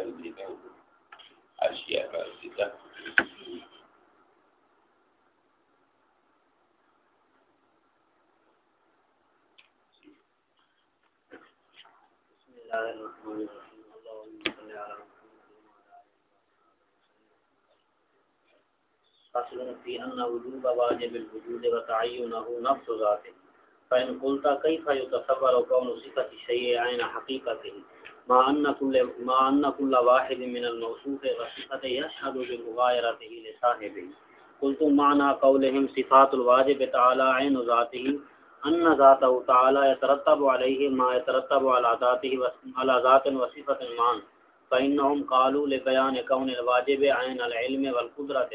کر دی گئی کا فصل في أن وجوب واجب الوجود وتعينه نفس ذاته فإن قلت كيف يتصور كون صفة الشيء عين حقيقته مع أن كل مع أن كل واحد من الموصوف وصفته يشهد بمغايرته لصاحبه. قلت معنى قولهم صفات الواجب تعالى عين ذاته، أن ذاته تعالى يترتب عليه ما يترتب على ذاته على ذات وصفة معا فإنهم قالوا لبيان كون الواجب عين العلم والقدرة.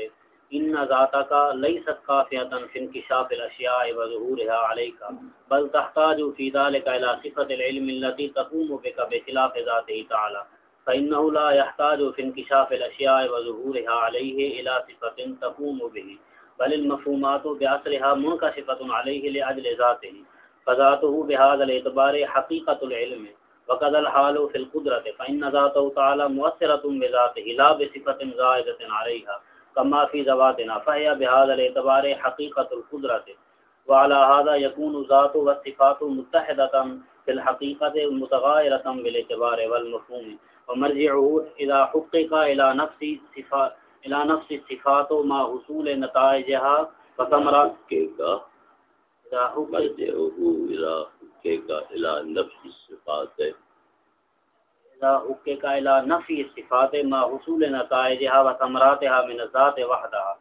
ان ذاتا کا ذاتك ليست كافيه في انكشاف الاشياء وظهورها عليك. بل تحتاج في ذلك الى صفه العلم التي تقوم بك بخلاف ذاته تعالى. فانه لا يحتاج في انكشاف الاشياء وظهورها عليه الى صفه تقوم به. بل المفهومات باصلها منكشفه عليه لاجل ذاته. فذاته بهذا الاعتبار حقيقه العلم. وقد الحال في القدره فان ذاته تعالى مؤثره بذاته. لا بصفه زائده عليها. كما في ذواتنا فهي بهذا الاعتبار حقيقة القدرة. وعلى هذا يكون ذات والصفات متحدة في الحقيقة متغايرة بالاعتبار والمفهوم. ومرجعه إذا حقق إلى نفس صفات إلى نفس الصفات ما حصول نتائجها مرجعه إذا حقق إلى نفس الصفات. حق الى نفی صفات ما حصول نتائجها وثمراتها من الذات وحدها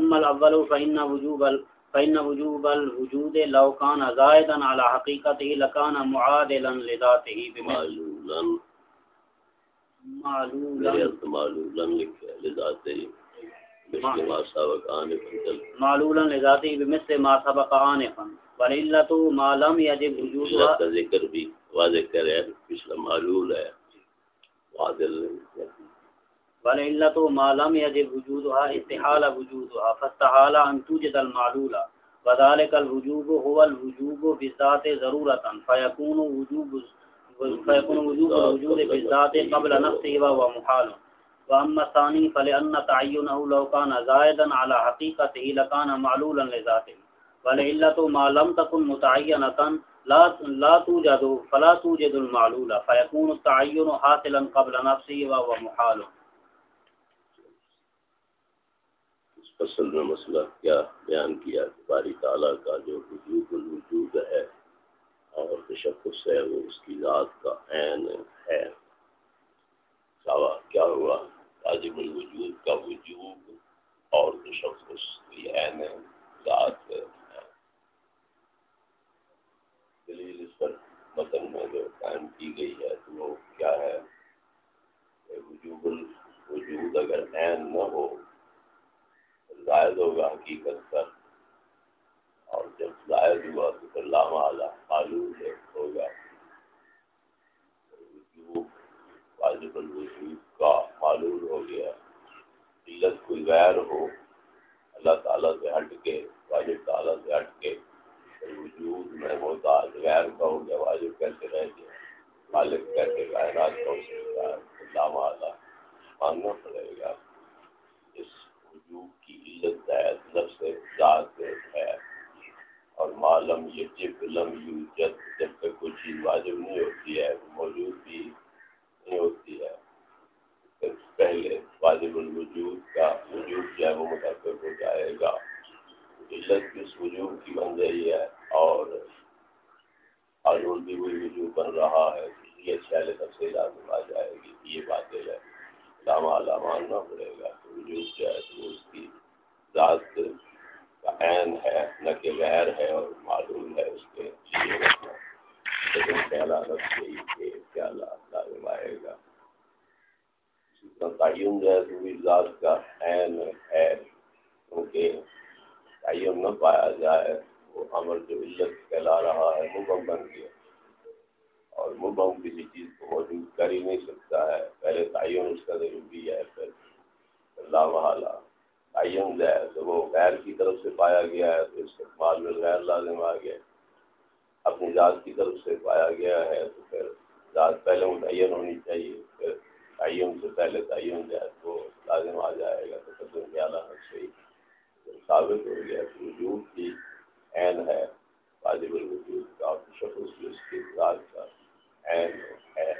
اما الاول فان وجوب فان وجوب الوجود لو كان زائدا على حقيقته لكان معادلا لذاته بمعلولا معلولا لذاته معلولا لذاته بمثل ما سبق آنفا۔ ما لم يجب وجودها ذکر بھی واضح کرے پچھلا معلول ہے۔ والعلة ما لم يجب وجودها استحال وجودها فاستحال أن توجد المعلولة وذلك الوجوب هو الوجوب بالذات ضرورة۔ فيكون وجوب فيكون وجوب الوجود بالذات قبل نفسه وهو محال۔ وأما الثاني فلأن تعينه لو كان زائدا على حقيقته لكان معلولا لذاته۔ والعلة ما لم تكن متعينة لا لا توجد فلا توجد المعلول، فيكون التعين حاصلا قبل نفسه وهو محال. اس فصل میں مسئلہ کیا بیان کیا کہ باری تعالیٰ کا جو وجود الوجود ہے اور تشخص ہے وہ اس کی ذات کا عین ہے۔ سوا کیا ہوا؟ واجب الوجود کا وجود اور تشخص کی عین ذات ہے دلیل اس پر متن میں جو قائم کی گئی ہے تو وہ کیا ہے؟ وجوب الوجود اگر عین نہ ہو زائد ہوگا حقیقت پر۔ اور جب زائد ہوا تو پھر لامہ اعلیٰ معلوم ہے، ہوگا۔ وجوب واجب الوجود کا معلوم ہو گیا۔ علت کوئی غیر ہو، اللہ تعالیٰ سے ہٹ کے، واجب تعالیٰ سے ہٹ کے۔ وجود میں محتاج غیر کا ہو گیا واجب کیسے رہ گیا؟ مالک کیسے کائنات کا ہو سکتا ہے؟ اللہ والا ماننا پڑے گا۔ اس وجود کی عزت ہے، نفس ذات ہے۔ اور معلوم یہ جب لم یوجد، جب تک کوئی چیز واجب نہیں ہوتی ہے، موجود بھی نہیں ہوتی ہے۔ پہلے واجب الوجود کا وجود جو ہے وہ متفق ہو جائے گا۔ علت کس وجوہ کی بن رہی ہے۔ اور حضور بھی وہی وجوہ بن رہا ہے یہ چھیلے تفصیل لازم آ جائے گی یہ باتیں ہے علامہ علامہ پڑے گا، تو وجوہ جو ہے تو اس کی ذات کا عین ہے، نہ کہ غیر ہے اور معلوم ہے اس کے لیے رکھنا لیکن پہلا رکھ گئی کہ کیا لازم آئے گا۔ تعین جو ہے تو ذات کا عین ہے، کیونکہ تعین نہ پایا جائے وہ عمل جو عزت کہلا رہا ہے مبم بن گیا۔ اور مبم کسی چیز کو موجود کر ہی نہیں سکتا ہے۔ پہلے تعین اس کا ضروری ہے، پھر اللہ محلہ تعین جو ہے تو وہ غیر کی طرف سے پایا گیا ہے، تو استقبال میں غیر لازم آ گیا۔ اپنی ذات کی طرف سے پایا گیا ہے، تو پھر ذات پہلے متعین ہونی چاہیے۔ پھر تعین سے پہلے تعین جائے تو لازم آ جائے گا۔ تو قدم کے اعلیٰ صحیح ثابت ہو گیا۔ کہ وجود کی عین ہے، واجب الوجود کا شخص کی اس کی ذات کا عین ہے۔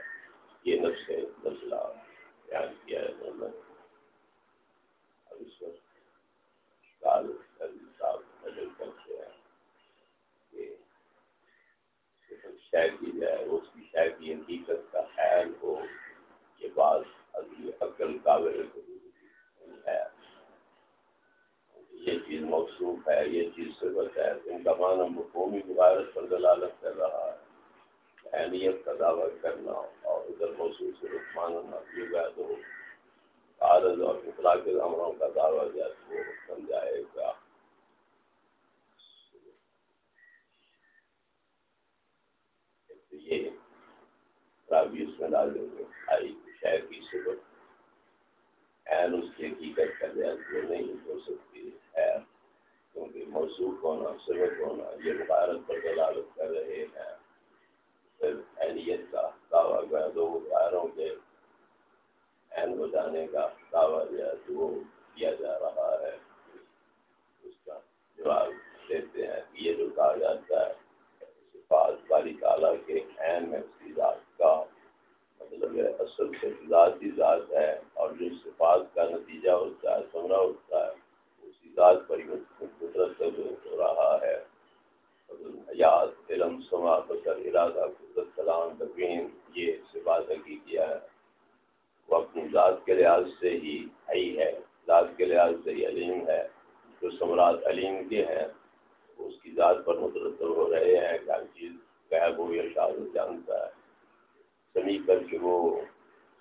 یہ نفس نسلہ بیان کیا ہے انہوں نے اب اس وقت شکال صاحب نظر کرتے ہیں کہ شہر کی جائے، اس کی شہر کی حقیقت کا خیال ہو یہ بات ابھی عقل قابل ہے۔ یہ چیز موصوف ہے، یہ چیز صفت ہے۔ ان کا معنی مقومی مبارت پر دلالت کر رہا ہے۔ اہمیت کا دعویٰ کرنا اور ادھر موصوف سے ماننا یہ بات ہو۔ عارض اور اطلاق امروں کا دعویٰ جیسے وہ بن جائے گا۔ یہ رابی اس میں ڈال دیں گے آئی شہر کی صفت این اس کی حقیقت کا جائز نہیں ہو سکتی۔ ہے کیونکہ موصوف ہونا، سبق ہونا، یہ مبارک پر دلالت کر رہے ہیں۔ پھر اہلیت کا دعویٰ گیا دو غیروں کے عین بجانے کا دعویٰ جو ہے تو وہ کیا جا رہا ہے۔ اس کا جواب دیتے ہیں کہ یہ جو کہا جاتا ہے صفات باری تعالیٰ کے عین میں اس کی ذات کا مطلب ہے اصل سے ذات ہی ذات ہے اور جو صفات کا نتیجہ ہوتا ہے سمرا ہوتا ہے، اسی ذات پر قدرت کا جو ہو رہا ہے۔ حیات علم سما بسر ارادہ، قدرت، کلام تقویم یہ صفات کی کیا ہے وہ اپنی ذات کے لحاظ سے ہی حی ہے، ذات کے لحاظ سے ہی علیم ہے۔ جو سمراج علیم کے ہیں اس کی ذات پر مترتب ہو رہے ہیں۔ کہ ہر چیز غائب ہو یا شاذ جانتا ہے۔ سمی کر کے وہ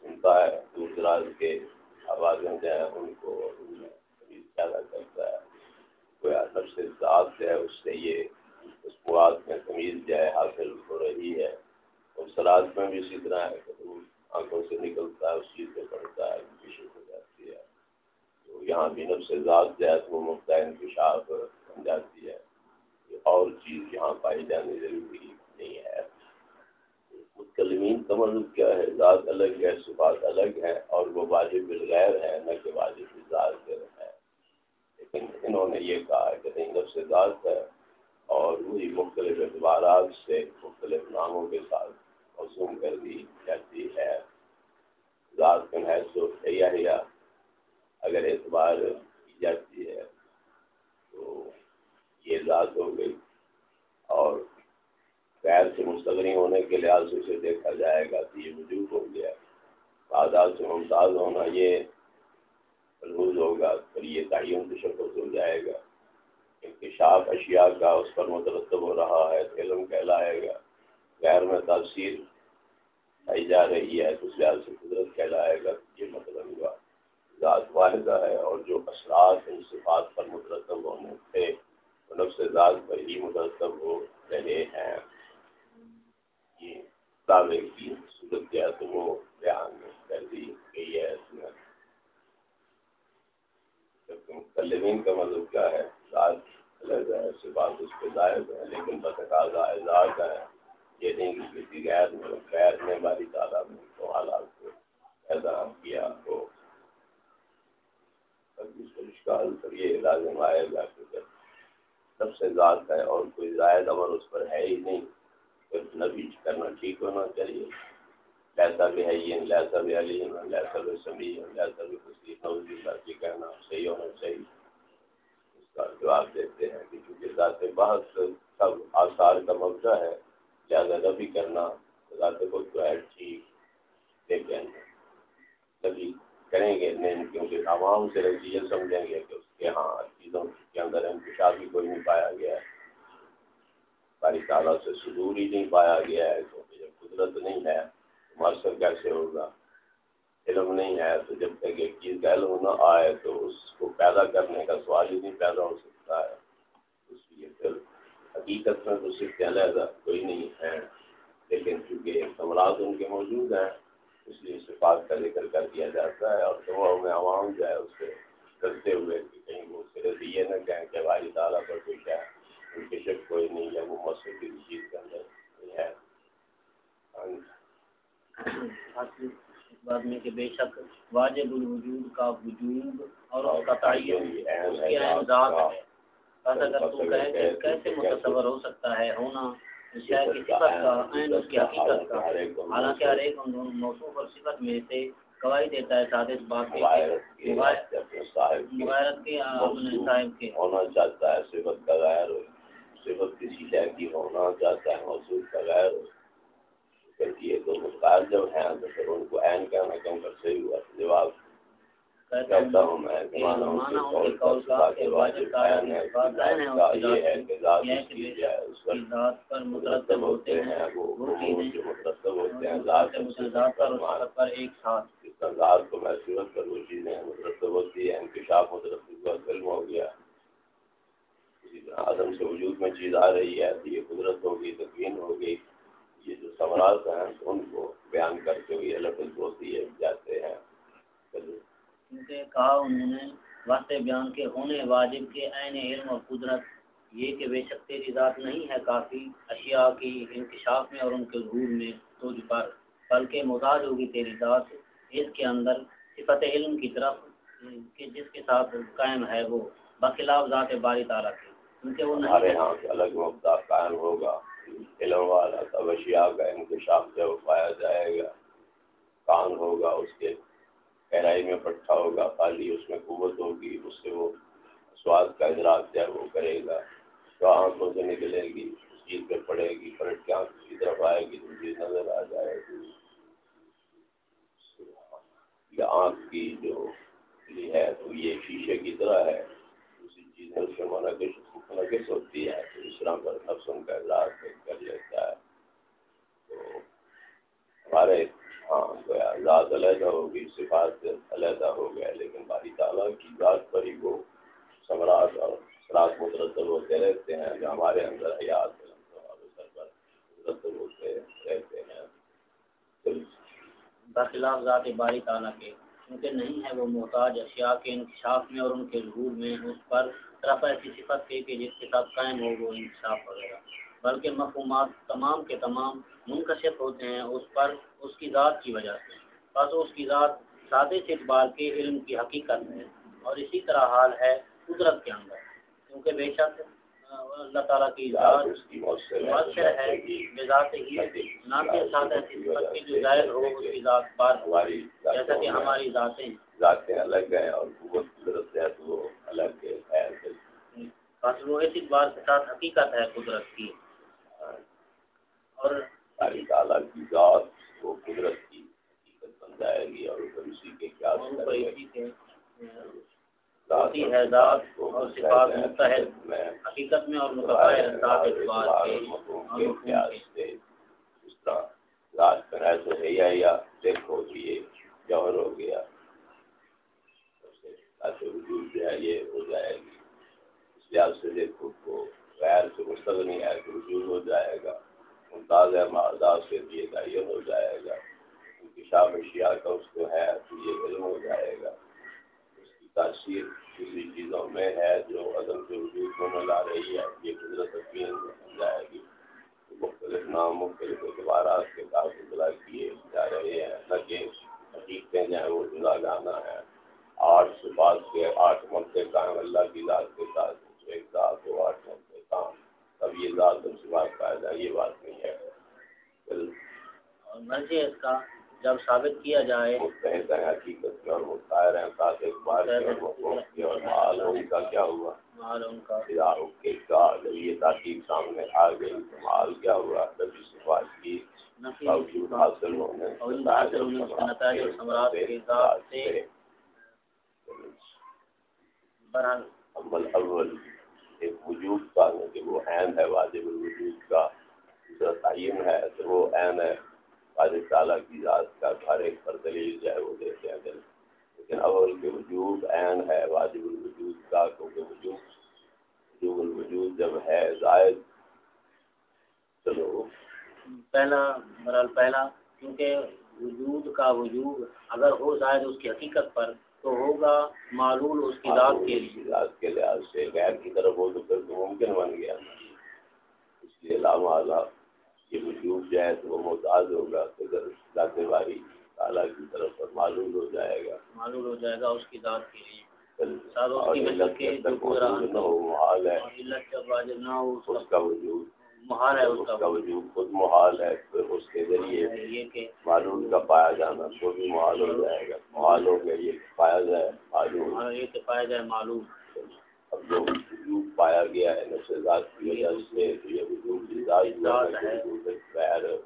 سنتا ہے دور دراز کے آوازیں جو ہیں ان کو ان میں پیدا کرتا ہے۔ کوئی سب سے ذات سے ہے، اس سے یہ اس مراد میں تمیز جو ہے حاصل ہو رہی ہے۔ اور سلاد میں بھی اسی طرح ہے آنکھوں سے نکلتا ہے، اس چیز سے پڑتا ہے پیشے ہو جاتی ہے۔ تو یہاں بھی نب سے ذات جو ہے، تو وہ مفتا انکشاف بن جاتی ہے۔ اور چیز یہاں پائی جانے ضروری نہیں ہے۔ متکلمین کا مطلب کیا ہے؟ ذات الگ ہے، صفات الگ ہے اور وہ واجب بالغیر ہے نہ کہ واجب ذات ہے لیکن انہوں نے یہ کہا کہ نہیں نفس ذات ہے اور وہی مختلف اعتبارات سے مختلف ناموں کے ساتھ موسوم کر دی جاتی ہے۔ ذات ہے تو یا اگر اعتبار کی جاتی ہے تو یہ ذات ہو گئی اور غیر سے مستغنی ہونے کے لحاظ سے اسے دیکھا جائے گا تو یہ وجود ہو گیا تعداد سے ممتاز ہونا یہ محفوظ ہوگا پھر یہ تعین تشخص ہو جائے گا۔ انکشاف اشیاء کا اس پر مترتب ہو رہا ہے، علم کہلائے گا۔ غیر میں تاثیر آئی جا رہی ہے تو اس لحاظ سے قدرت کہلائے گا یہ مطلب ہوا۔ ذات واحدہ ہے اور جو اثرات ان صفات پر مترتب ہونے تھے نفس ذات پر ہی مترتب ہو رہے ہیں۔ یہ دعوے کی صورت کیا تو وہ بیان کر دی گئی ہے اس میں متلمین کا مطلب کیا ہے؟ ذات الگ ہے صفات اس پہ ظاہر ہے، لیکن بتقاضا اظہار کا ہے۔ یہ نہیں کہ کسی غیر میں غیر نے باری تعالیٰ میں تو حالات کو پیدا کیا ہو۔ اشکال پر یہ لازم آئے گا کہ سب سے ذات ہے اور کوئی زائد عمر اس پر ہے ہی نہیں۔ پھر کرنا ٹھیک ہونا ہاں، چاہیے لہذا بھی ہے یہ لہذا بھی علیم لہذا بھی سمیع لہذا بھی خوشی نوزی اللہ کہنا صحیح ہونا چاہیے اس کا جواب دیتے ہیں کہ چونکہ ذات بحث سب آثار کا مبدہ ہے، لہذا نبی کرنا ذات خود تو ہے ٹھیک۔ لیکن نبی کریں گے، نہیں، کیونکہ عوام سے یہ سمجھیں گے کہ اس کے ہاں چیزوں کے اندر انتشار بھی کوئی نہیں پایا گیا۔ ہے باری تعالیٰ سے صدور ہی نہیں پایا گیا ہے، کیونکہ جب قدرت نہیں ہے مؤثر کیسے ہوگا؟ علم نہیں ہے تو جب تک ایک چیز کا علم نہ آئے تو اس کو پیدا کرنے کا سوال ہی نہیں پیدا ہو سکتا ہے۔ اس لیے پھر حقیقت میں تو صرف علیحدہ کوئی نہیں ہے، لیکن چونکہ ثمرات ان کے موجود ہیں، اس لیے صفات کا ذکر کر دیا جاتا ہے اور دعاؤں میں عوام جو ہے، اس سے کرتے ہوئے کہ کہیں وہ صرف یہ نہ کہیں کہ ہماری تعالیٰ پر کوئی کیا ان نہیں ہے وہ مسئلہ کی چیز کے اندر بعد میں کہ بے شک واجب الوجود کا وجود اور اس کا تعین اس کی اہم ذات ہے بس اگر تو کہے کہ کیسے متصور ہو سکتا ہے ہونا شہر کی صفت کا عین اس کی حقیقت کا حالانکہ ہر ایک ان دونوں موصوف اور صفت میں سے گواہی دیتا ہے سادہ اس بات کے مغیرت کے اپنے صاحب کے ہونا چاہتا ہے صفت کا غیر ہو صفت کسی شہر کی ہونا چاہتا ہے موصوف کا غیر ہو یہ تو مختار جب ہیں تو پھر ان کو عین کہنا کم کر صحیح ہوا جواب کہتا ہوں میں مانا ہوں کہ قول کا صفات واجب عین ہے یہ ہے کہ ذات اس کی جائے اس پر مترتب ہوتے ہیں وہ جو مترتب ہوتے ہیں ذات پر ایک ساتھ۔ اس کا ذات کو محسوس وہ چیزیں مترتب ہوتی ہے انکشاف مترتب کا علم ہو گیا۔ عدم سے وجود میں چیز آ رہی ہے، تو یہ قدرت ہوگی تقوین ہوگی، یہ جو سوالات ہیں، ان کو بیان کر کے لفظ ہوتی ہے، جاتے ہیں۔ کیونکہ کہا انہوں نے واسطے بیان کے ہونے واجب کے عین علم اور قدرت، یہ کہ بے شک تیری ذات نہیں ہے کافی، اشیاء کی انکشاف میں اور ان کے ظہور میں تجھ پر، بلکہ محتاج ہوگی تیری ذات اس کے اندر صفت علم کی طرف، کہ جس کے ساتھ قائم ہے وہ، بخلاف ذات باری تعالیٰ کے ہمارے یہاں سے الگ مبدا قائم ہوگا۔ علم والا تب اشیاء کا انکشاف سے پایا جائے گا۔ کان ہوگا اس کے گہرائی میں پٹھا ہوگا خالی اس میں قوت ہوگی اس سے وہ سواد کا ادراک ہے وہ کرے گا۔ تو آنکھوں سے نکلے گی اس چیز پہ پڑے گی پلٹ کے آنکھ کی طرف آئے گی تو چیز نظر آ جائے گی۔ یا آنکھ کی جو ہے تو یہ شیشے کی طرح ہے۔ دوسری چیزیں اس میں منعقد منعقد ہوتی ہے تو اس پر نفس ان کا ادراک کر لیتا ہے۔ تو ہمارے ہاں گویا ذات علیحدہ ہوگی، صفات علیحدہ ہو گیا لیکن باری تعالیٰ کی ذات پر ہی وہ ثمرات اور سراغ مترتب ہوتے رہتے ہیں، جو ہمارے اندر حیات مترتب ہوتے رہتے ہیں۔ بخلاف ذات باری تعالیٰ کے، کیونکہ نہیں ہے وہ محتاج اشیاء کے انکشاف میں اور ان کے ظہور میں، اس پر طرف ایسی صفت کے کہ جس کے ساتھ قائم ہو وہ انکشاف وغیرہ۔ بلکہ مفہومات تمام کے تمام منکشف ہوتے ہیں، اس پر اس کی ذات کی وجہ سے۔ بس اس کی ذات سادے سے کے علم کی حقیقت ہے اور اسی طرح حال ہے قدرت کے اندر۔ کیونکہ بے شک، اللہ تعالیٰ کی ذات مؤثر ہے ذات ہی نہ کہ سادہ صفت کی جو ظاہر ہو، اس کی ذات بار جیسا کہ ہماری ذاتیں ذاتیں الگ ہیں اور قدرت ہے تو الگ ہے۔ بس وہ اس بار کے ساتھ حقیقت ہے قدرت کی۔ اور اللہ تعالیٰ کی ذات وہ قدرت کی حقیقت بن جائے گی اور اسی کے کیا ہے ذات اور صفات متحد حقیقت میں اور ذات اعتبار کے اس طرح ذات پر ایسے ہے یا کہ یہ جوہر ہو گیا۔ وجود جو ہے یہ ہو جائے گی۔ لحاظ سے دیکھو تو غیر سے مستغنی ہے کہ وجود ہو جائے گا، ممتاز معداد سے یہ تعین ہو جائے گا انکشاف اشیاء کا اس کو ہے تو یہ علم ہو جائے گا۔ اس کی تاثیر کسی چیزوں میں ہے جو عدم سے وجود کو ملا رہی ہے، یہ قدرت یقین بن جائے گی۔ مختلف نام، مختلف اعتبارات کے ساتھ اطلاع کیے جا رہے ہیں، نہ کہ حقیقتیں جو ہیں وہ جدا گانا ہے آٹھ صفات کے آٹھ مکے کام اللہ کی ذات کے ساتھ ایک ذات یہ ذات فائدہ یہ بات نہیں ہے۔ مرضی اس کا جب ثابت کیا جائے۔ مستحد حقیقت کے اور ہیں ساتھ ایک بار کے اور ان کا کیا ہوا؟ ان کا۔ کے کا جب یہ تحقیق سامنے آ گئی تو کیا ہوا؟ جب اس صفات کی۔ وجود حاصل ہونے نتائج اور ثمرات کے ذات سے بہرحال اول اول ایک وجود کا یعنی کہ وہ عین ہے، واجب الوجود کا دوسرا تعین ہے، تو وہ عین ہے۔ واجب تعالیٰ کی ذات کا ہر ایک پر دلیل جو ہے وہ دیتے ہیں دل۔ لیکن اول کے وجود عین ہے، واجب الوجود کا، کیونکہ وجود وجوب الوجود جب ہے زائد۔ چلو۔ پہلا برال پہلا، کیونکہ وجود کا وجود اگر ہو زائد اس کی حقیقت پر تو ہوگا معلول اس کی ذات کے لیے۔ ذات کے لحاظ سے غیر کی طرف ہو تو پھر تو ممکن بن گیا۔ اس لیے علامہ اعلیٰ یہ وجود جو ہے تو وہ محتاج ہوگا۔ تو اگر ذات باری تعالیٰ کی طرف پر معلوم ہو جائے گا۔ معلوم ہو جائے گا اس کی ذات کے لیے۔ اور علت جب واجب نہ ہو اس کا وجود محال ہے اس کا وجود خود محال ہے اس کے ذریعے معلوم کا پایا جانا تو بھی محال ہو جائے گا۔ محال ہو گیا یہ پایا جائے معلوم۔ ہمارا یہ پایا جائے معلوم۔ اب جو وجود پایا گیا ہے نفس ذات کی وجہ سے یہ وجود ذات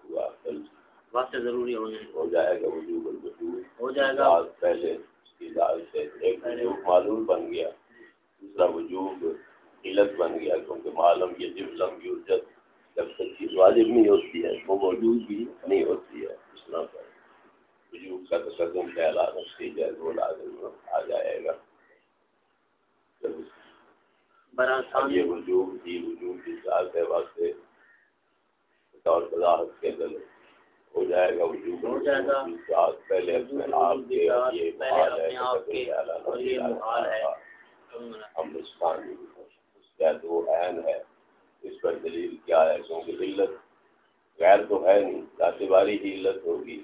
ہوا سے ضروری ہونے ہو جائے گا وجود الوجود ہو جائے گا۔ پہلے اس کی ذات سے ایک وجود معلوم بن گیا۔ دوسرا وجود علت بن گیا کیونکہ معلوم یہ جب لم یوجد جب تک چیز واجب نہیں ہوتی ہے وہ موجود بھی نہیں ہوتی ہے۔ اس طرح پر وجود کا تقدم پہلا نفسی ہے وہ لازم آ جائے گا۔ یہ کی کی ذات ہے واسطے وضاحت کے ہو جائے گا۔ ہو جائے گا۔ ذات پہلے اپنے آپ کے یہ محال ہے اور یہ محال ہے۔ ہم اس کہانی اس کا عین ہے۔ اس پر دلیل کیا ہے؟ کیونکہ علت غیر تو ہے نہیں، ذات باری ہی علت ہوگی۔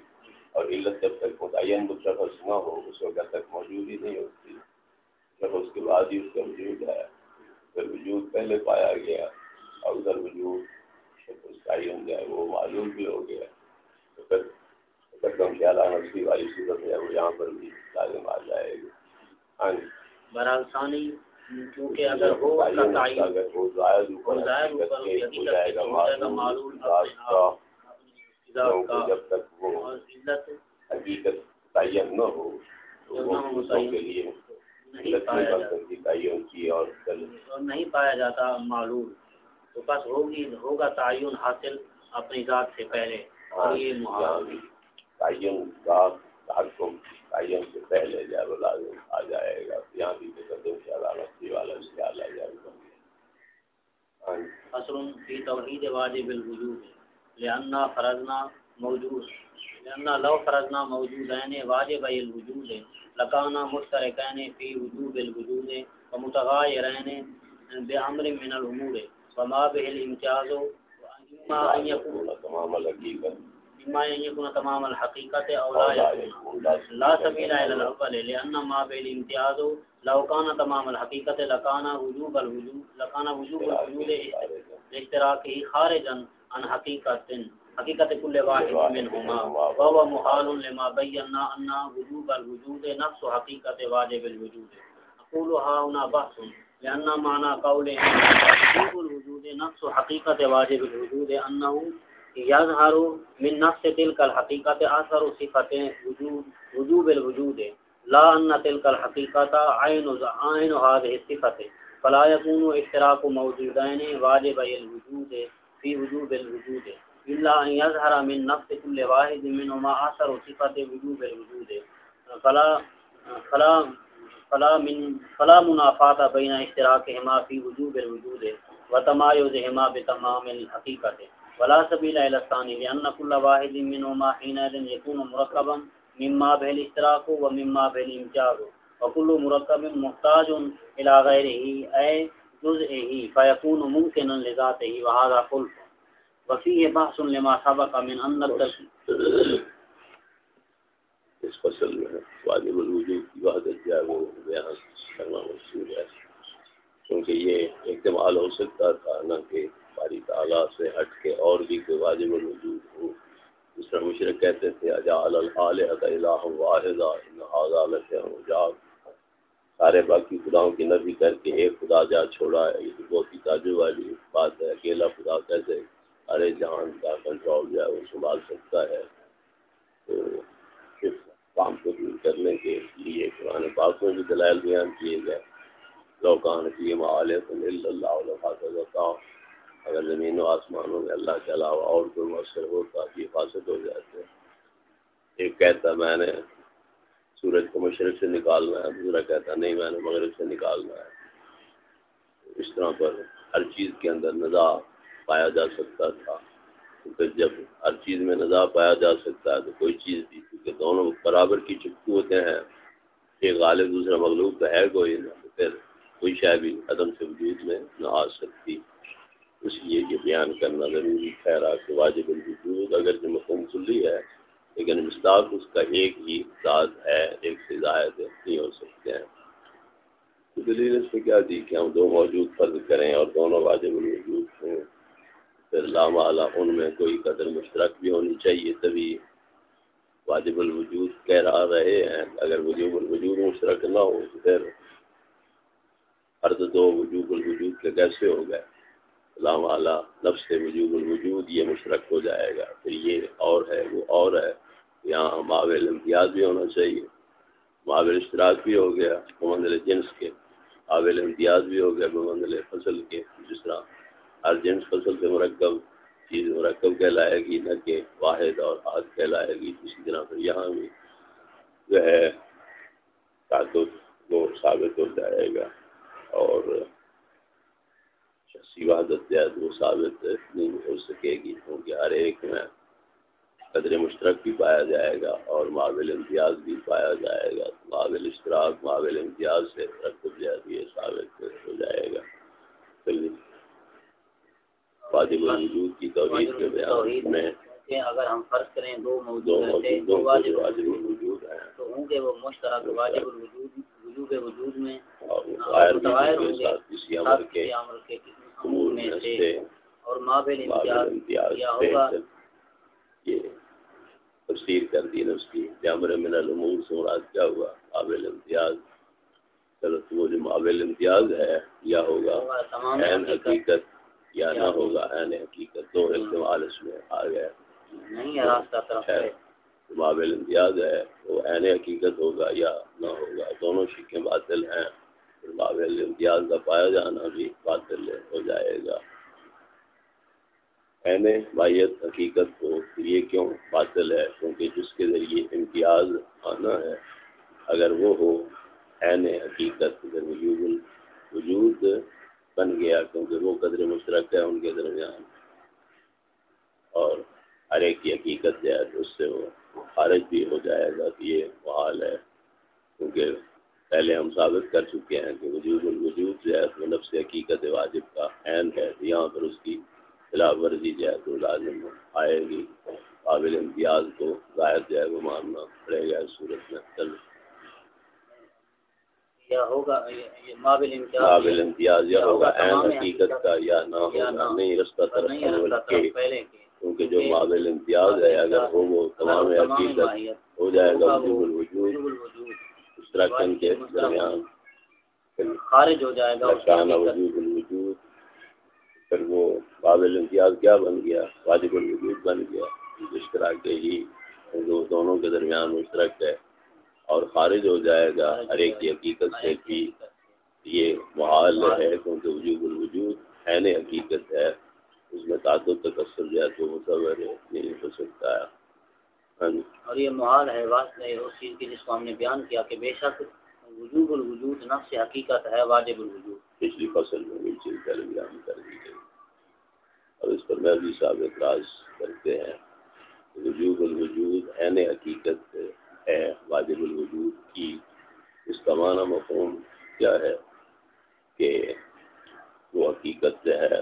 اور علت جب تک متعین مشخص نہ ہو، اس وقت تک موجود ہی نہیں ہوتی۔ جب اس کے بعد ہی اس کا وجود ہے۔ پھر وجود پہلے پایا گیا، اور ادھر وجود اس کا ہی ہو جائے وہ معلوم بھی ہو گیا۔ تو پھر تقدم خیال نفسی والی صورت ہے وہ یہاں پر بھی لازم آ جائے گی۔ ہاں جی۔ برحال ثانی کیونکہ اگر ہو اس کا تعین اگر ہو ظاہر اوپر ہو جائے گا معلوم کا۔ جب تک وہ حقیقت تعین نہ ہو تو وہ دوسروں کے لیے تعین کی اور نہیں پایا جاتا معلوم۔ تو بس ہوگی ہوگا تعین حاصل اپنی ذات سے پہلے۔ اور یہ محال تعین ذات تحکم تعین سے پہلے آ جائے گا یہاں بھی سے عدالت والا خیال آ جائے گا ہاں جی۔ اصل فی توحید واجب الوجود لأن فرضنا موجود لأن لو فرضنا موجودین واجب الوجود لکان مشترکین فی وجوب الوجود ومتغایرین بعمر من الامور وما به الامتیاز ان یکون تمام الحقیقت اما یکون تمام الحقیقت او لا یکون لا سبیل الى الاول لان ما بالامتیاز لو كان تمام الحقیقت لکان وجوب الوجود لکان وجوب الوجود اشتراکه خارجا عن حقیقت حقیقت كل واحد منهما وهو محال لما بينا ان وجوب الوجود نفس حقیقت واجب الوجود. اقول ها هنا بحث لان معنى قوله وجوب الوجود نفس حقیقت واجب الوجود انه يظهر من نفس تلك الحقيقة أثر صفة وجود وجوب الوجود. لا أن تلك الحقيقة عين عين هذه الصفة فلا يكون اشتراك موجودين واجب الوجود في وجوب الوجود. إلا أن يظهر من نفس كل واحد منهما أثر صفة وجوب الوجود. فلا فلا فلا من فلا منافاة بين اشتراكهما في وجوب الوجود وتمايزهما بتمام الحقيقة ولا سبيل الى الثاني لان كل واحد منهما حينئذ يكون مركبا مما به الاشتراك ومما به الامتياز وكل مركب محتاج الى غيره اي جزئه فيكون ممكنا لذاته وهذا خلف وفيه بحث لما سبق من ان اس فصل میں واجب الوجود کی وحدت جو ہے وہ بیان کرنا مشہور ہے، کیونکہ یہ احتمال ہو سکتا تھا نہ کہ باری تعالیٰ سے ہٹ کے اور بھی کوئی واجب الوجود ہو۔ جس طرح مشرق کہتے تھے اجال العلیہ الہ واحدہ ان سارے باقی خداؤں کی نفی کر کے ایک خدا جا چھوڑا ہے۔ یہ تو بہت ہی تعجب والی بات ہے۔ اکیلا خدا کیسے سارے جہان کا کنٹرول جو ہے وہ سنبھال سکتا ہے؟ تو اس کام کو دور کرنے کے لیے قرآن پاک میں بھی دلائل بیان کیے گئے۔ لوکان کی معلیہ اللہ علیہ اگر زمین و آسمانوں میں اللہ کے علاوہ اور کوئی مؤثر ہوتا یہ فاسد ہو جاتے ایک کہتا میں نے سورج کو مشرق سے نکالنا ہے، دوسرا کہتا نہیں، میں نے مغرب سے نکالنا ہے۔ اس طرح پر ہر چیز کے اندر نزا پایا جا سکتا تھا۔ کیونکہ جب ہر چیز میں نزا پایا جا سکتا ہے، تو کوئی چیز بھی، کیونکہ دونوں برابر کی چپکو ہوتے ہیں۔ ایک غالب دوسرا مغلوب تو ہے کوئی نہ پھر کوئی شاید بھی عدم سے وجود میں نہ آ سکتی۔ اس لیے یہ بیان کرنا ضروری ٹھہرا کہ واجب الوجود۔ اگر جو مفہوم کلی ہے، لیکن مصداق اس کا ایک ہی ذات ہے، ایک سے زائد نہیں ہو سکتے ہیں۔ دلیل اس میں کیا دی کہ ہم دو موجود فرض کریں اور دونوں واجب الوجود ہوں، پھر لامہ ان میں کوئی قدر مشترک بھی ہونی چاہیے تبھی واجب الوجود کہہ رہا رہے ہیں۔ اگر وجوب الوجود مشترک نہ ہو تو پھر فرد دو وجوب الوجود کے کیسے ہو گئے؟ لام اعلیٰ نفس وجوب الوجود یہ مشترک ہو جائے گا۔ پھر یہ اور ہے، وہ اور ہے۔ یہاں معاول امتیاز بھی ہونا چاہیے۔ معاول اشتراک بھی ہو گیا منزل جنس کے۔ معاول امتیاز بھی ہو گیا منزل فصل کے۔ جس طرح ہر جنس فصل سے مرکب چیز مرکب کہلائے گی، نہ کہ واحد اور آج کہلائے گی۔ اسی طرح پھر یہاں بھی جو ہے تعدد وہ ثابت ہو جائے گا۔ اور شخصی وحدت وہ ثابت نہیں ہو سکے گی کیونکہ ہر ایک میں قدر مشترک بھی پایا جائے گا اور معاول امتیاز بھی پایا جائے گا۔ معاول اشتراک معاول امتیاز سے رقب یہ ثابت ہو جائے گا۔ واجب الوجود کی توحید کے بیان میں اگر ہم فرض کریں دو موجود دو واجب الوجود ہیں۔ تو ہوں گے وہ مشترک واجب الوجود وجوب وجود میں۔ اور کسی عمل کے۔ امور میں سے اور مابل امتیاز یہ تفسیر کر دی نا اس کی جامر من الامور سے مراد کیا ہوا؟ قابل امتیاز۔ چلو تو وہ جو معابل امتیاز ہے یا ہوگا حقیقت۔ یا نہ ہوگا حقیقت۔ دو اس میں آ گیا معابل امتیاز ہے وہ این حقیقت ہوگا یا نہ ہوگا۔ دونوں شکیں باطل ہیں۔ پھر امتیاز کا پایا جانا بھی باطل ہو جائے گا۔ این مایت حقیقت کو یہ کیوں باطل ہے؟ کیونکہ جس کے ذریعے امتیاز آنا ہے، اگر وہ ہو این حقیقت اگر وجود وجود بن گیا، کیونکہ وہ قدر مشترک ہے ان کے درمیان۔ اور ہر ایک کی حقیقت جو ہے، تو اس سے وہ خارج بھی ہو جائے گا کہ یہ محال ہے، کیونکہ پہلے ہم ثابت کر چکے ہیں کہ وجود الوجود جو ہے تو نفس حقیقت واجب کا عین ہے یہاں پر اس کی خلاف ورزی جو ہے تو لازم آئے گی۔ قابل امتیاز کو ظاہر جو ہے وہ ماننا پڑے گا اس صورت میں۔ چل قابل امتیاز۔ یا ہوگا عین حقیقت کا یا نہ ہوگا۔ نہیں رستہ طرف کیونکہ جو قابل امتیاز ہے اگر ہو وہ تمام حقیقت ہو جائے گا وجود الوجود۔ طرح کے درمیان خارج ہو جائے گا وجود الوجود پھر وہ قابل امتیاز کیا بن گیا؟ واجب الوجود بن گیا۔ کے ہی جو دونوں کے درمیان مشترک ہے اور خارج ہو جائے گا ہر ایک کی حقیقت سے بھی یہ محال ہے کیونکہ وجوب الوجود ہے حقیقت ہے۔ اس میں تعدد تکثر جو ہے تو مصور نہیں ہو سکتا۔ ہے۔ اور یہ محال ہے بات نہیں اس چیز کی جس کو ہم نے بیان کیا کہ بے شک وجوب الوجود نفس حقیقت ہے واجب الوجود۔ پچھلی فصل میں بھی چیز پہلے بیان کر دی گئی۔ اور اس پر میں بھی صاحب اعتراض کرتے ہیں وجوب الوجود عین حقیقت ہے واجب الوجود کی۔ اس کا معنی مفہوم کیا ہے کہ وہ حقیقت ہے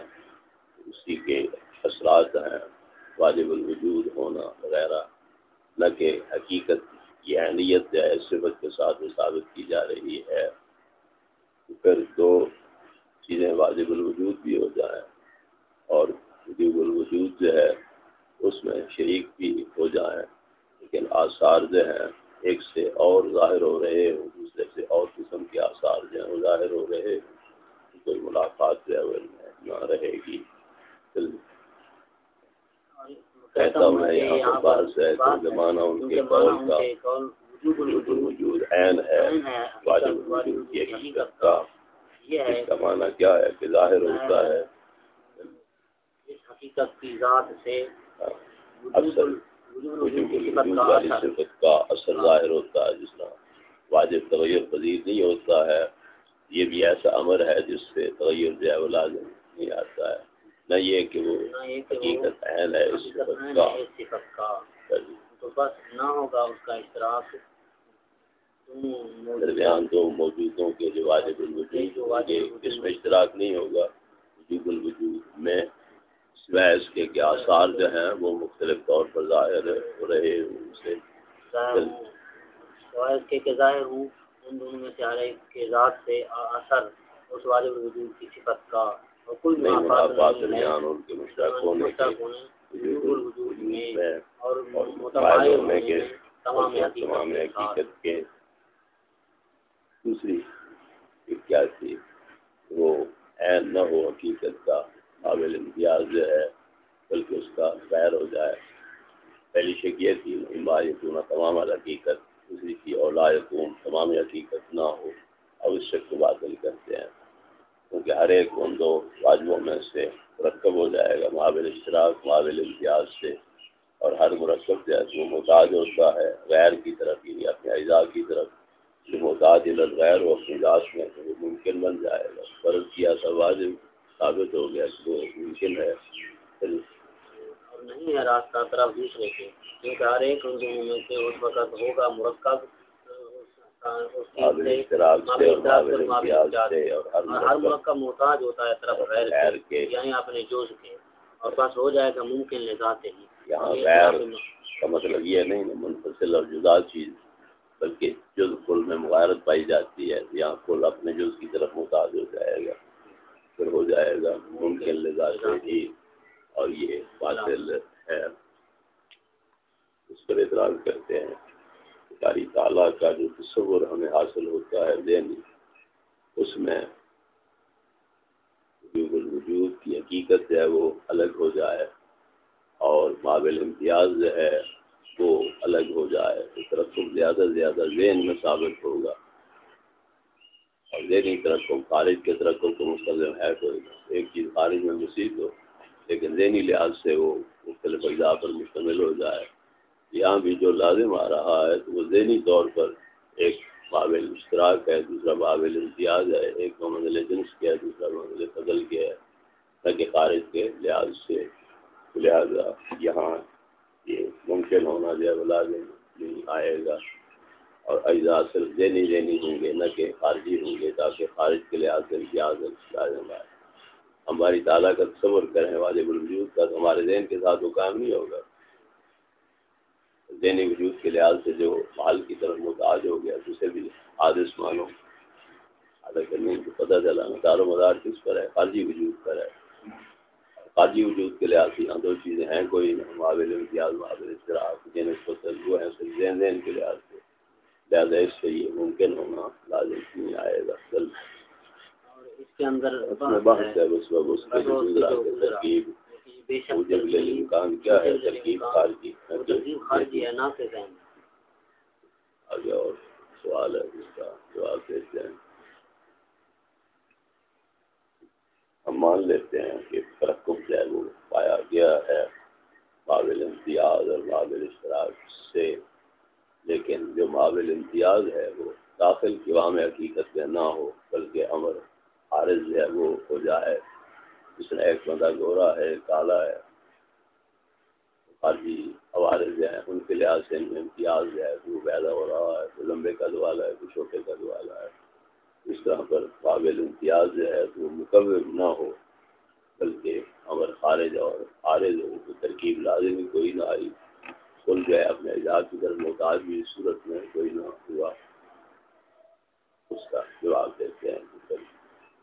اسی کے اثرات ہیں واجب الوجود ہونا وغیرہ۔ نہ کہ حقیقت کی اہمیت جو ہے، صفت کے ساتھ ثابت کی جا رہی ہے۔ پھر دو چیزیں واجب الوجود بھی ہو جائیں اور وجوب الوجود جو ہے، اس میں شریک بھی ہو جائیں۔ لیکن آثار جو ہیں، ایک سے اور ظاہر ہو رہے ہوں، دوسرے سے اور قسم کے آثار جو ہیں، وہ ظاہر ہو رہے کوئی ملاقات جو ہے، وہ نہ رہے گی۔ کہتا ہوں میں یہاں پر باہر سے زمانہ ان کے قول کا وجود عین ہے واجب وجود کی حقیقت کا اس کا معنی کیا ہے کہ ظاہر ہوتا ہے؟ حقیقت کی ذات سے اکثر صفت کا اثر ظاہر ہوتا ہے جس طرح واجب تغیر پذیر نہیں ہوتا ہے یہ بھی ایسا امر ہے جس سے تغیر جو ہے وہ لازم نہیں آتا ہے۔ نہ یہ کہ وہ حقیقت اہل ہے اس صفت کا۔ تو بس نہ ہوگا اس کا اشتراک درمیان دو موجودوں کے جو واجب الوجود اس میں اشتراک نہیں ہوگا۔ وجوب الوجود میں بحث کے کہ آثار جو ہیں وہ مختلف طور پر ظاہر ہو رہے ان سے کے ظاہر ہوں ان دونوں میں سے ہر ایک کے ذات سے اثر اس واجب وجود کی صفت کا۔ درمیان ان کے مشترک ہونے کے وجود میں اور متبادل ہونے کے تمام حقیقت کے دوسری کیا تھی؟ وہ عین نہ ہو حقیقت کا قابل امتیاز جو ہے بلکہ اس کا غیر ہو جائے۔ پہلی شک یہ تھی یقون تمام حقیقت دوسری کی اولا یقون تمام حقیقت نہ ہو۔ اب اس شک کو باطل کرتے ہیں۔ کیونکہ ہر ایک ان دو واجبوں میں سے مرکب ہو جائے گا معابل اشتراک معابل امتیاز سے۔ اور ہر مرکب سے جو محتاج ہوتا ہے، غیر کی طرف یعنی اپنے اعزاز کی طرف۔ جو محتاج غیر ہو اپنی ذات میں تو وہ ممکن بن جائے گا۔ فرض کیا تھا، واجب ثابت ہو گیا کہ وہ ممکن ہے۔ اور نہیں ہے، راستہ طرف دوسرے کے۔ کیونکہ ہر ایک میں سے اس وقت ہوگا مرکب۔ ہر مرکب محتاج ہوتا ہے طرف غیر کے یعنی اپنے جوش کے اور بس ہو جائے گا ممکن لے جاتے ہی۔ یہاں غیر کا مطلب یہ نہیں منفصل اور جدا چیز بلکہ جز کل میں مغارت پائی جاتی ہے۔ یہاں کل اپنے جز کی طرف محتاج ہو جائے گا پھر ہو جائے گا ممکن لذات ہی۔ اور یہ باطل ہے۔ اس پر اعتراض کرتے ہیں۔ کاری تعالیٰ کا جو تصور ہمیں حاصل ہوتا ہے دین اس میں وجود کی حقیقت جو ہے وہ الگ ہو جائے اور قابل امتیاز جو ہے وہ الگ ہو جائے، تو ترقم زیادہ سے زیادہ ذہن میں ثابت ہوگا اور ذہنی ترقم خارج کے ترقم کو مستلزم ہے کوئی ایک چیز خارج میں مصیب ہو، لیکن ذہنی لحاظ سے وہ مختلف اجزاء پر مشتمل ہو جائے۔ یہاں بھی جو لازم آ رہا ہے تو وہ ذہنی طور پر ایک قابل اشتراک ہے، دوسرا قابل امتیاز ہے، ایک منزل جنس کیا ہے، دوسرا منزل فضل کیا ہے، تاکہ خارج کے لحاظ سے لہٰذا یہاں یہ ممکن ہونا جو ہے لازم نہیں آئے گا۔ اور اجزاء صرف دینی دینی ہوں گے، نہ کہ خارجی ہوں گے، تاکہ خارج کے لحاظ سے امتیاز لازم آئے۔ ہماری تعالیٰ کا تصور کریں، واجب الوجود کا، ہمارے ذہن کے ساتھ وہ کام نہیں ہوگا۔ ذہنی وجود کے لحاظ سے جو مال کی طرف محتاج ہو گیا اسے بھی حادث مانو۔ ادا کرنے کو پتہ چلا دار و مدار کس پر ہے؟ خارجی وجود پر ہے۔ خارجی وجود کے لحاظ سے یہاں دو چیزیں ہیں کوئی معاول امتیاز معاول اطراف جن کو وہ ہیں صرف ذہن ذہن کے لحاظ سے۔ لہٰذا اس سے یہ ممکن ہونا لازم نہیں آئے گا۔ کل اس کے اندر بحث ہے اس وقت اس کی ترکیب۔ کیا ہے ترکیب خارجی خارجی ہے نہ آگے اور سوال ہے جس کا جواب دیتے ہیں۔ ہم مان لیتے ہیں کہ ترقب جو ہے وہ پایا گیا ہے قابل امتیاز اور قابل اشتراک سے۔ لیکن جو قابل امتیاز ہے وہ داخل میں حقیقت میں نہ ہو بلکہ امر عارض ہے وہ ہو جائے۔ جس نے ایک بندہ گورا ہے، کالا ہے، خارجی عوارض جو ہیں، ان کے لحاظ سے امتیاز جو ہے، وہ پیدا ہو رہا ہے کوئی لمبے کا دوالا ہے کوئی چھوٹے کا دوالا ہے۔ اس طرح پر قابل امتیاز جو ہے تو مقبر نہ ہو، بلکہ امر خارج اور خارج ہو تو ترکیب لازمی کوئی نہ آئی۔ کل جو ہے، اپنے اعجاز کی طرف محتاج بھی صورت میں، کوئی نہ ہوا۔ اس کا جواب دیتے ہیں۔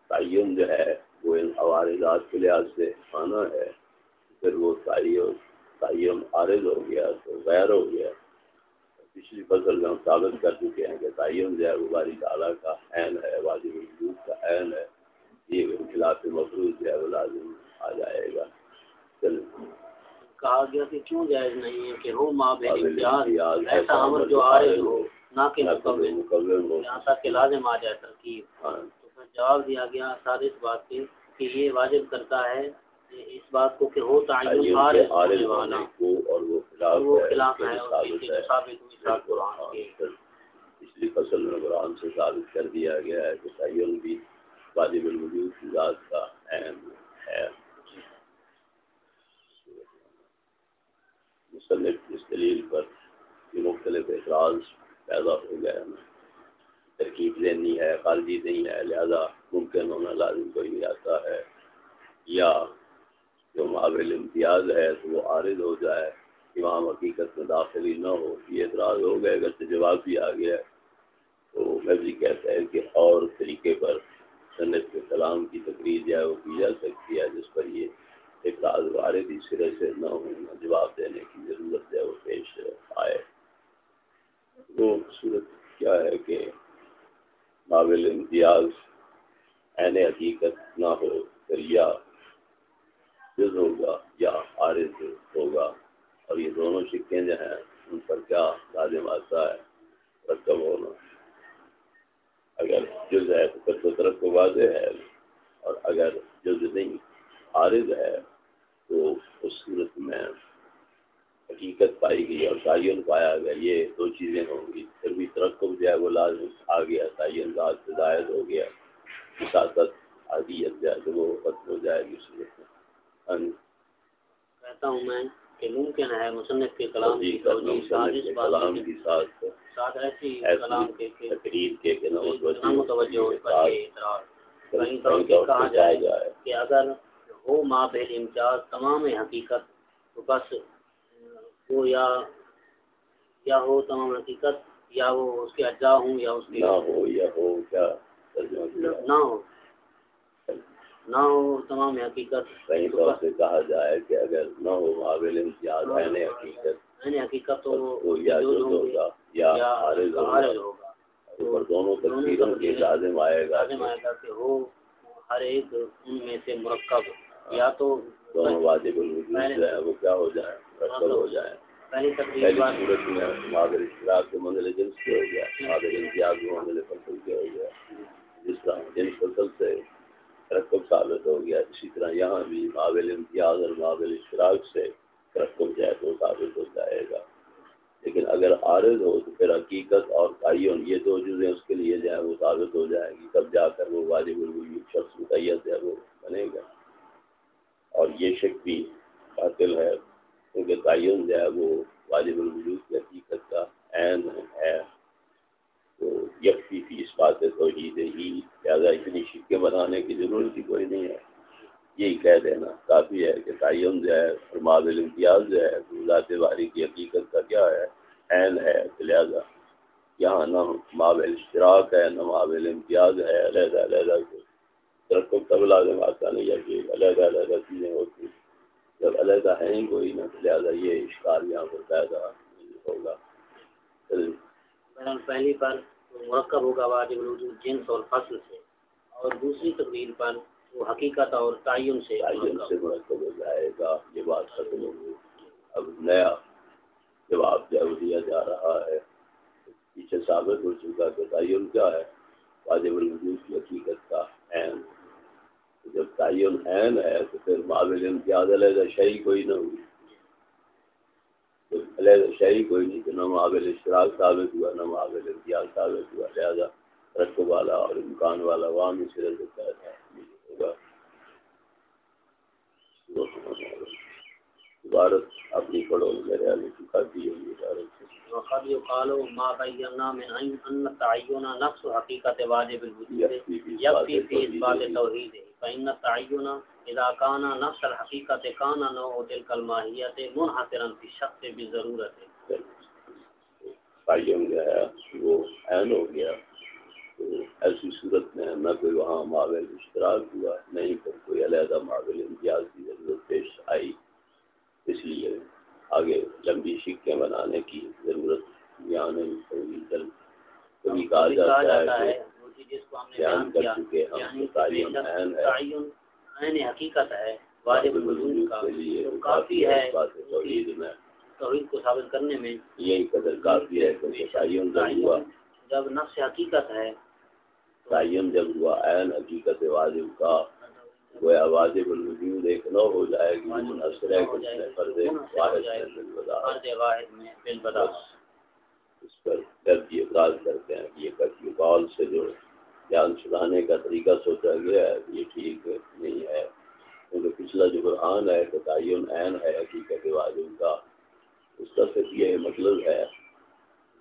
تعین جو ہے وہ ان عوارضات کے لحاظ سے آنا ہے۔ پھر وہ تعین عارض ہو گیا تو غیر ہو گیا۔ پچھلی فصل میں ہم ثابت کر چکے ہیں کہ تعین جو ہے وہ باری تعالیٰ کا عین ہے واجب وجود کا عین ہے۔ یہ خلاف مفروض جو ہے وہ لازم آ جائے گا۔ چلیں۔ کہا گیا کہ کیوں جائز نہیں ہے کہ ہو ماں ایسا عمل جو عارض ہو نہ کہ مقبل ہو۔ یہاں تک کہ لازم آ جائے ترکیب۔ ہاں۔ جواب دیا گیا سارے اس بات کے کہ یہ واجب کرتا ہے اس بات کو کہ ہو تعین اور وہ خلاف ہے پچھلی فصل میں قرآن سے ثابت کر دیا گیا ہے کہ تعین بھی واجب الوجود کی ذات کا اہم ہے۔ مصنف اس دلیل پر مختلف اعتراض پیدا ہو گیا ہے ترکیب ذہنی ہے، خارجی نہیں ہے، لہذا ممکن ہونا لازم کوئی بھی آتا ہے۔ یا جو معابل امتیاز ہے تو وہ عارض ہو جائے، امام حقیقت میں داخلی نہ ہو، یہ اعتراض ہو گئے اگر جواب بھی آ گیا۔ تو میں بھی کہتا ہے کہ اور طریقے پر صنعت کے کلام کی تقریر جو ہے وہ کی جا سکتی ہے، جس پر یہ اعتراض وارد اس سرے سے نہ ہونا جواب دینے کی ضرورت ہے، وہ پیش آئے۔ وہ صورت کیا ہے کہ قابل امتیاز، عین حقیقت نہ ہو پھر یا جز ہوگا یا عارض ہوگا۔ اور یہ دونوں سکے جو ہیں، ان پر کیا لازم آتا ہے؟ رقم ہونا۔ اگر جز ہے تو پھر تو طرف کو واضح ہے، اور اگر جز نہیں، عارض ہے تو اس صورت میں حقیقت پائی گئی اور تعین پایا گیا۔ یہ دو چیزیں ہوں گی۔ پھر بھی ترقب جو ہے وہ لازم آ گیا۔ تعین ذات سے زائد ہو گیا۔ ساتھ عادیت جو ہے وہ ختم ہو جائے گی صورت میں ہاں جی۔ کہتا ہوں میں کہ ممکن ہے مصنف کے کلام کی کلام کی ساتھ۔ ساتھ ایسی کلام کے تقریر کے کہ متوجہ کہیں کہا جائے کہ اگر ہو ماں بہل امتیاز تمام حقیقت تو بس وہ یا یا ہو تمام حقیقت یا وہ اس کے اجزاء ہوں یا اس کے نہ ہو یا ہو کیا نہ ہو نہ ہو تمام حقیقت۔ صحیح طور سے کہا جائے کہ اگر نہ ہو معابل امتیاز عین حقیقت عین حقیقت تو یا جو ہوگا یا عارض ہوگا۔ اور دونوں تصویروں کے لازم آئے گا لازم آئے گا کہ ہو ہر ایک ان میں سے مرکب۔ یا تو واجب وہ کیا ہو جائے؟ مرکب ہو جائے۔ پہلی صورت میں معادل اشتراک کے منزل جنس کے ہو گیا معادل امتیاز کے منزل فصل کے ہو گیا۔ جس طرح جن فصل سے رقم ثابت ہو گیا اسی طرح یہاں بھی معابل امتیاز اور معابل اشتراک سے جو ہے تو ثابت ہو جائے گا۔ لیکن اگر عارض ہو تو پھر حقیقت اور تعین یہ دو چیزیں اس کے لیے جو ہے وہ ثابت ہو جائے گی۔ تب جا کر وہ واجب الوجود شخص متعید ہے وہ بنے گا۔ اور یہ شک بھی قاتل ہے کیونکہ تعین جو ہے وہ واجب الوجود کی حقیقت کا عین ہے۔ تو یکفی فی اس بات توحید ہی، لہٰذا اتنی شکے بنانے کی ضرورت ہی کوئی نہیں ہے۔ یہی کہہ دینا کافی ہے کہ تعین جو ہے اور معابل امتیاز جو ہے ذات باری کی حقیقت کا کیا ہے؟ عین ہے۔ لہٰذا یہاں نہ معابل اشتراک ہے، نہ معابل امتیاز ہے۔ علیحدہ علیحدہ ترقب تب لازم آتا نہیں ہے کہ علیحدہ علیحدہ چیزیں ہوتی جب علیحدہ ہیں ہی کوئی نہ لہٰذا یہ اشکار یہاں پر پیدا نہیں ہوگا پہلی پر مرکب ہوگا واجب الوجود جنس اور فصل سے۔ اور دوسری تقریر پر وہ حقیقت اور تعین سے تعین سے مرکب ہو جائے گا۔ یہ بات ختم ہوگی اب نیا جواب جب دیا جا رہا ہے پیچھے ثابت ہو چکا کہ تعین کیا ہے۔ واجب الوجود کی حقیقت کا عین۔ جب تعین عین ہے تو پھر معابل امتیاز علیحدہ شہی کوئی نہ ہوئی۔ علیحدہ شاہی کوئی نہیں کہ نہ معابل اشتراک ثابت ہوا، نہ معابل امتیاز ثابت ہوا۔ لہٰذا رقب والا اور امکان والا وہاں میں سرے ہوگا عبارت اپنی پڑھو میرے علی کی کھاتی ہوگی عبارت وقد يقال ما بينا من ان التعين نفس حقيقه واجب الوجود يكفي في اثبات توحيده فان التعين اذا كان نفس الحقيقه كان نوع تلك الماهيه منحصرا في الشخص بضرورت تعین جو ہے وہ عین ہو گیا۔ تو ایسی صورت میں نہ کوئی وہاں معاول اشتراک ہوا نہیں پھر کوئی علیحدہ معاول امتیاز کی ضرورت پیش آئی۔ اس لیے آگے لمبی سکیں بنانے کی ضرورت یہاں نہیں ہوگی جلد کبھی کہا جاتا ہے بیان کر چکے ہم یعنی تعین عین ہے۔ عین حقیقت ہے واجب کا کافی ہے توحید میں توحید کو ثابت کرنے میں یہی قدر کافی ہے کہ تعین جب ہوا۔ جب نفس حقیقت ہے تعین جب ہوا عین حقیقت واجب کا گویا واجب الوجود ایک نو ہو جائے گی منحصر ہے اس میں فرض واحد میں بالبدا اس پر جب یہ اعتراض کرتے ہیں یہ کسی قول سے جو جان چھڑانے کا طریقہ سوچا گیا ہے یہ ٹھیک نہیں ہے۔ کیونکہ پچھلا جو قرآن ہے کہ تعین عین ہے حقیقت واجب کا۔ اس کا صرف یہ مطلب ہے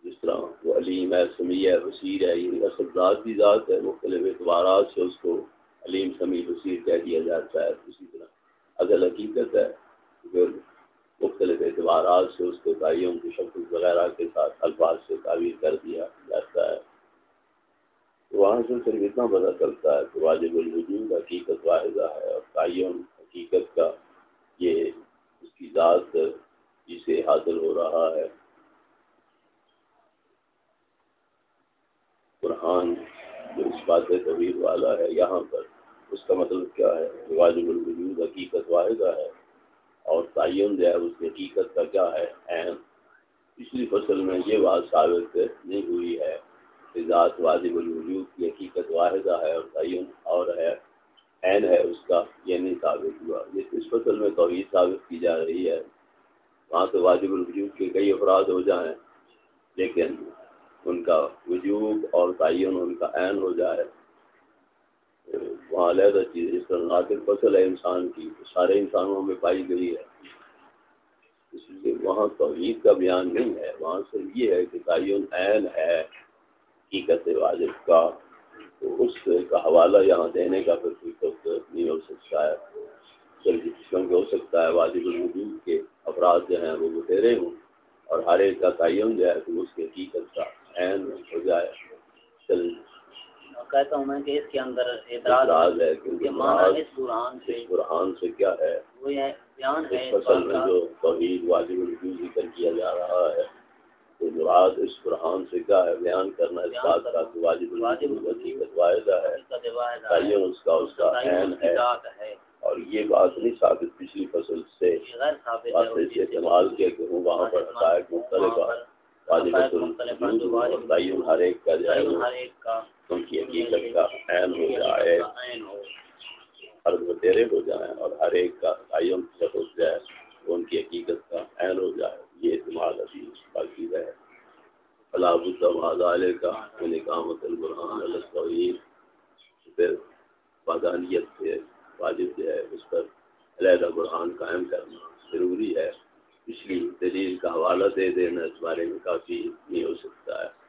جس طرح وہ علیم ہے سمیع ہے وسیر ہے یہ اصل ذات بھی ذات ہے مختلف اعتبارات سے اس کو علیم سمیع وسیر کہہ دیا جاتا ہے، اسی طرح اصل حقیقت ہے پھر مختلف اعتبارات سے اس کے تعین کی شکل وغیرہ کے ساتھ الفاظ سے تعویل کر دیا جاتا ہے، تو وہاں سے صرف اتنا پتہ چلتا ہے کہ واجب الوجود حقیقت واحدہ ہے اور تعین حقیقت کا یہ اس کی ذات جسے حاصل ہو رہا ہے۔ قرآن جو اس بات طویل والا ہے، یہاں پر اس کا مطلب کیا ہے؟ واجب الوجود حقیقت واحدہ ہے اور تعین جو ہے اس کی حقیقت کا کیا ہے؟ اہم پچھلی فصل میں یہ بات ثابت نہیں ہوئی ہے کہ ذات واجب الوجود کی حقیقت واحدہ ہے اور تعین اور ہے۔ عین ہے اس کا، یہ نہیں ثابت ہوا۔ یہ اس فصل میں توحید ثابت کی جا رہی ہے۔ وہاں سے واجب الوجود کے کئی افراد ہو جائیں، لیکن ان کا وجوب اور تعین، ان کا عین ہو جائے۔ وہاں علیحدہ چیز اس طرح ناطق فصل ہے انسان کی، سارے انسانوں میں پائی گئی ہے۔ اس لیے وہاں توحید کا بیان نہیں ہے، وہاں سے یہ ہے کہ تعین عین ہے، حقیقت واجب کا۔ تو اس کا حوالہ یہاں دینے کا پھر کوئی وقت نہیں ہو سکتا ہے۔ کیونکہ ہو سکتا ہے واجب الوجود کے افراد جو ہیں وہ بتیرے ہوں۔ اور ہر ایک کا تعین جو ہے تو اس کی حقیقت کا عین ہو جائے۔ چل کہتا ہوں میں کہ اس کے اندر اعتراض ہے کیونکہ اس سے سے کیا ہے؟ وہ بیان ہے فصل میں جو توحید واجب ذکر کیا جا رہا ہے تو مراد اس سے کیا ہے؟ بیان کرنا اس بات کا کہ واجب واحدہ ہے۔ تعین اس کا اس کا عین ہے۔ اور یہ بات نہیں ثابت پچھلی فصل سے استعمال کیا کہ ہوں وہاں پر حقائق مختلف تعین ہر ایک کا جائے حقیقت کا عین ہو جائے، ہر بتیرے ہو جائیں اور ہر ایک کا تعین جب ہو جائے، تو ان کی حقیقت کا عین ہو جائے۔ یہ استعمال ابھی باقی ہے۔ فلاح الدم کا نکامت البرحان الطویل پھر پادانیت سے واجب جو ہے اس پر علیحدہ برحان قائم کرنا ضروری ہے۔ پچھلی دلیل کا حوالہ دے دینا اس بارے میں کافی نہیں ہو سکتا ہے۔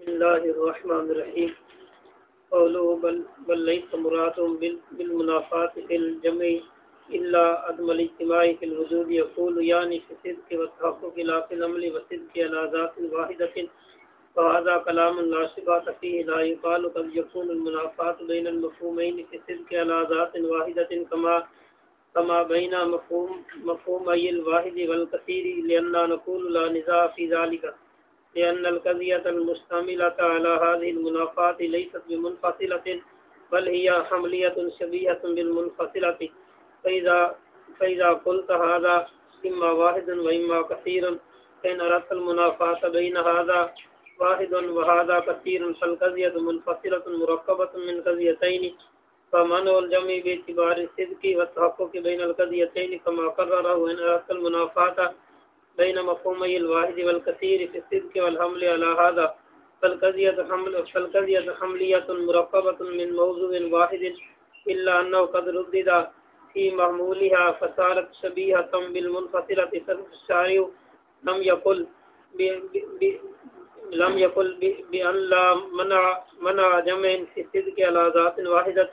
بسم الله الرحمن الرحيم قوله بل, بل ليس مراد بالمنافات في الجمع إلا عدم الاجتماع في الوجود۔ يقول يعني یعنی في صدق والتحقق لا في العمل وصدق على ذات واحدة۔ فهذا كلام لا شبات فيه لا يقال قد يكون المنافات بين المفهومين في صدق على ذات واحدة كما كما بين مفهوم مفهومي الواحد والكثير لأننا نقول لا نزاع في ذلك لأن القضية المشتملة على هذه المنافات ليست بمنفصلة بل هي حملية شبيهة بالمنفصلة. فإذا, فإذا قلت هذا إما واحد وإما كثير فإن أردت المنافات بين هذا واحد وهذا كثير فالقضية منفصلة مركبة من قضيتين. فمنع الجمع باعتبار الصدق والتحقق بين القضيتين كما قرره إن أردت المنافات بين مفهومي الواحد والكثير في الصدق والحمل على هذا فالقضية حمل فالقضية حملية مركبة من موضوع واحد إلا أنه قد ردد في محمولها فصارت شبيهة بالمنفصلة فالشارع لم يقل لم يقل بأن لا منع منع جمع في الصدق على ذات واحدة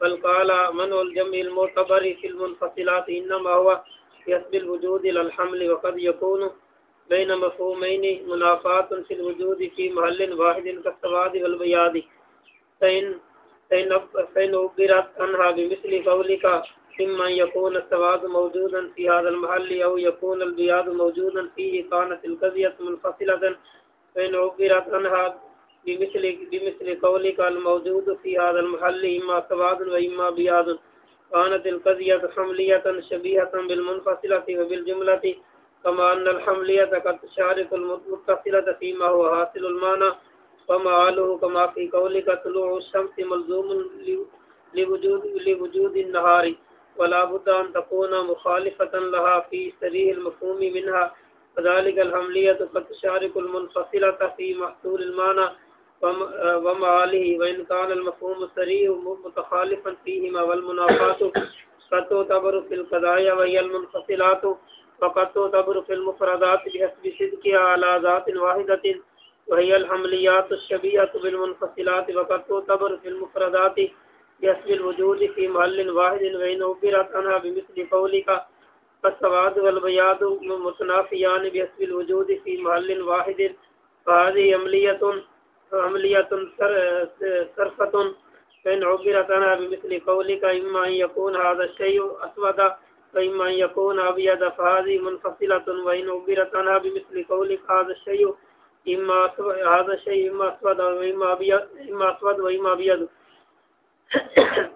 بل قال منع الجمع المعتبر في المنفصلات إنما هو يسب الوجود للحمل وقد يكون بين مفهومين منافات في الوجود في محل واحد كالسواد والبياض. فإن فإن أبرت عنها بمثل قولك إما يكون السواد موجودا في هذا المحل أو يكون البياض موجودا فيه كانت القضية منفصلة. فإن عبرت عنها بمثل, بمثل قولك الموجود في هذا المحل إما سواد وإما بياض. كانت القضية حملية شبيهة بالمنفصلة وبالجملة كما أن الحملية قد تشارك المتصلة فيما هو حاصل المعنى ومعاله كما في قولك طلوع الشمس ملزوم لوجود, لوجود النهار ولا بد أن تكون مخالفة لها في سريه المفهوم منها. وذلك الحملية قد تشارك المنفصلة في محصول المعنى. ومعاله وإن كان المفهوم سريه متخالفا فيهما والمنافات قد تعتبر في القضايا وهي المنفصلات، وقد تعتبر في المفردات بحسب صدقها على ذات واحدة، وهي الحمليات الشبيهة بالمنفصلات، وقد تعتبر في المفردات بحسب الوجود في محل واحد، وإن عبرت عنها بمثل قولك، فالسواد والبياض متنافيان بحسب الوجود في محل واحد. فهذه عملية عملية صرفة فإن عبرت عنها بمثل قولك إما أن يكون هذا الشيء أسود وإما أن يكون أبيض فهذه منفصلة وإن عبرت عنها بمثل قولك هذا الشيء إما هذا الشيء إما أسود وإما أبيض إما أسود وإما أبيض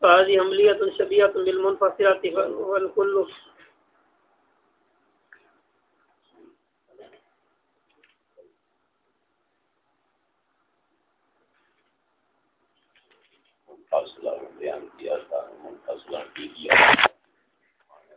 فهذه عملية شبيهة بالمنفصلة والكل فاصلہ بیان کیا تھا منفصلہ کی کیا